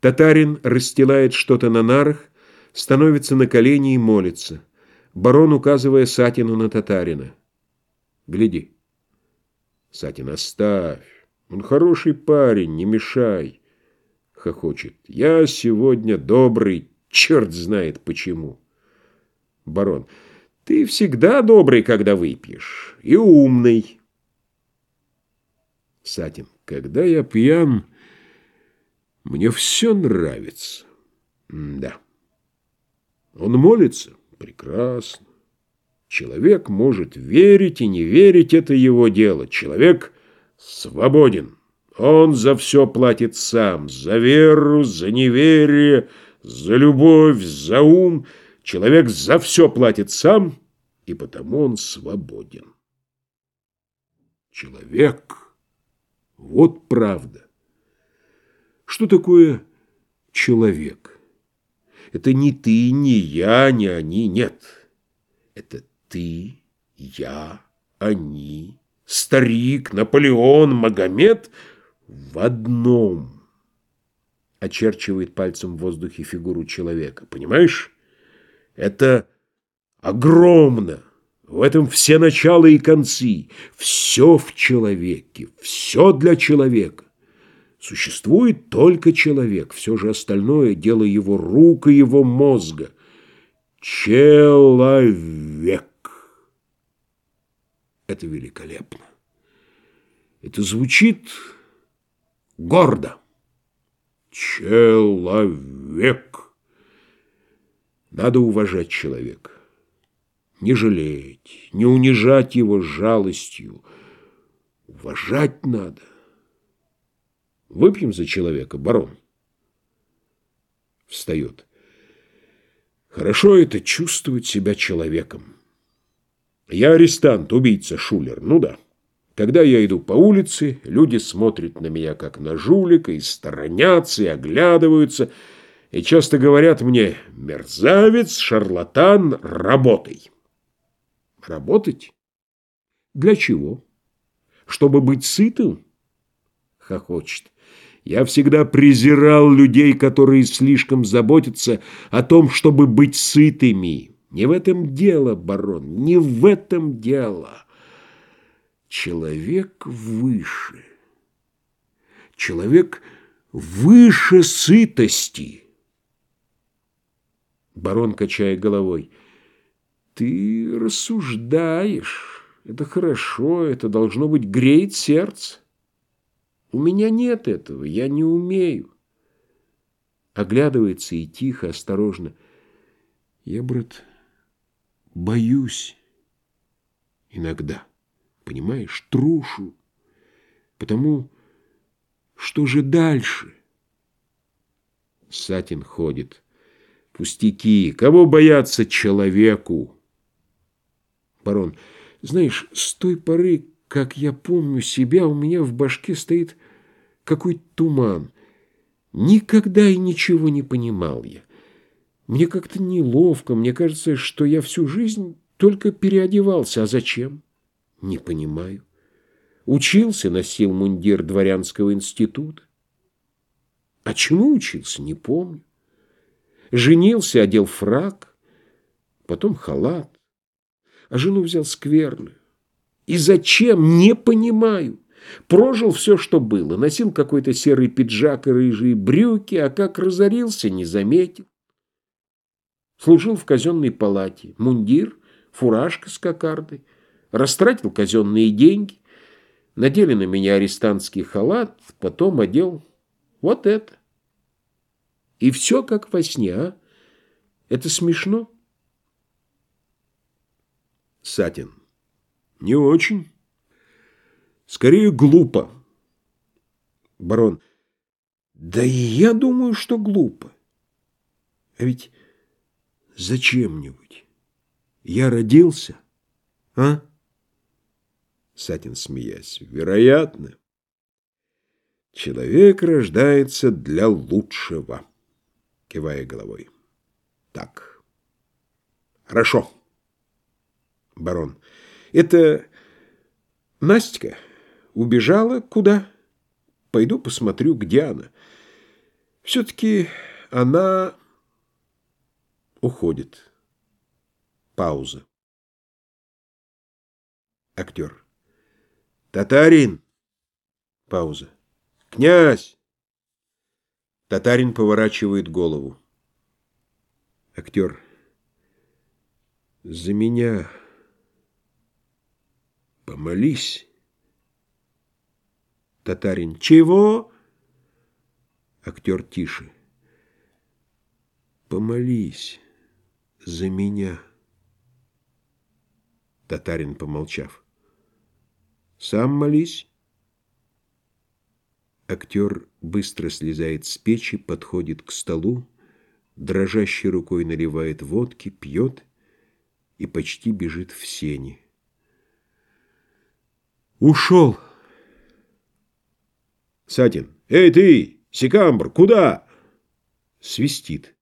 Татарин расстилает что-то на нарах, становится на колени и молится. Барон, указывая Сатину на татарина. «Гляди». «Сатин, оставь. Он хороший парень, не мешай». Хохочет. «Я сегодня добрый, черт знает почему». Барон. «Ты всегда добрый, когда выпьешь, и умный». Сатин. «Когда я пьян, мне все нравится». «Да». Он молится? Прекрасно. Человек может верить и не верить, это его дело. Человек свободен. Он за все платит сам. За веру, за неверие, за любовь, за ум. Человек за все платит сам, и потому он свободен. Человек. Вот правда. Что такое человек? Это не ты, не я, не они, нет. Это ты, я, они, старик, Наполеон, Магомед в одном. Очерчивает пальцем в воздухе фигуру человека. Понимаешь? Это огромно. В этом все начала и концы. Все в человеке. Все для человека. Существует только человек, все же остальное – дело его рук и его мозга. Человек. Это великолепно. Это звучит гордо. Человек. Надо уважать человека. Не жалеть, не унижать его жалостью. Уважать надо. Выпьем за человека, барон. Встает. Хорошо это чувствовать себя человеком. Я арестант, убийца, шулер. Ну да. Когда я иду по улице, люди смотрят на меня как на жулика и сторонятся, и оглядываются, и часто говорят мне «мерзавец, шарлатан, работай». Работать? Для чего? Чтобы быть сытым? Хохочет. Я всегда презирал людей, которые слишком заботятся о том, чтобы быть сытыми. Не в этом дело, барон, не в этом дело. Человек выше. Человек выше сытости. Барон, качая головой, ты рассуждаешь. Это хорошо, это должно быть греет сердце. У меня нет этого, я не умею. Оглядывается и тихо, осторожно. Я, брат, боюсь иногда, понимаешь, трушу, потому что же дальше? Сатин ходит. Пустяки, кого бояться человеку? Барон, знаешь, с той поры, как я помню себя, у меня в башке стоит какой-то туман. Никогда и ничего не понимал я. Мне как-то неловко, мне кажется, что я всю жизнь только переодевался. А зачем? Не понимаю. Учился, носил мундир дворянского института. А чему учился, не помню. Женился, одел фрак, потом халат. А жену взял скверную. И зачем, не понимаю. Прожил все, что было. Носил какой-то серый пиджак и рыжие брюки, а как разорился, не заметил. Служил в казенной палате. Мундир, фуражка с кокардой. Растратил казенные деньги. Надели на меня арестантский халат, потом одел вот это. И все как во сне, а? Это смешно? Сатин. Не очень. Скорее, глупо. Барон. Да и я думаю, что глупо. А ведь зачем-нибудь? Я родился, а? Сатин, смеясь. Вероятно. Человек рождается для лучшего. Кивая головой. Так. Хорошо. Барон. Это Настя убежала куда? Пойду посмотрю, где она. Все-таки она уходит. Пауза. Актер. Татарин. Пауза. Князь. Татарин поворачивает голову. Актер. За меня помолись. Татарин. Чего? Актер тише. Помолись за меня. Татарин, помолчав. Сам молись. Актер быстро слезает с печи, подходит к столу, дрожащей рукой наливает водки, пьет и почти бежит в сени. Ушел. Сатин. Эй, ты, Секамбр, куда? Свистит.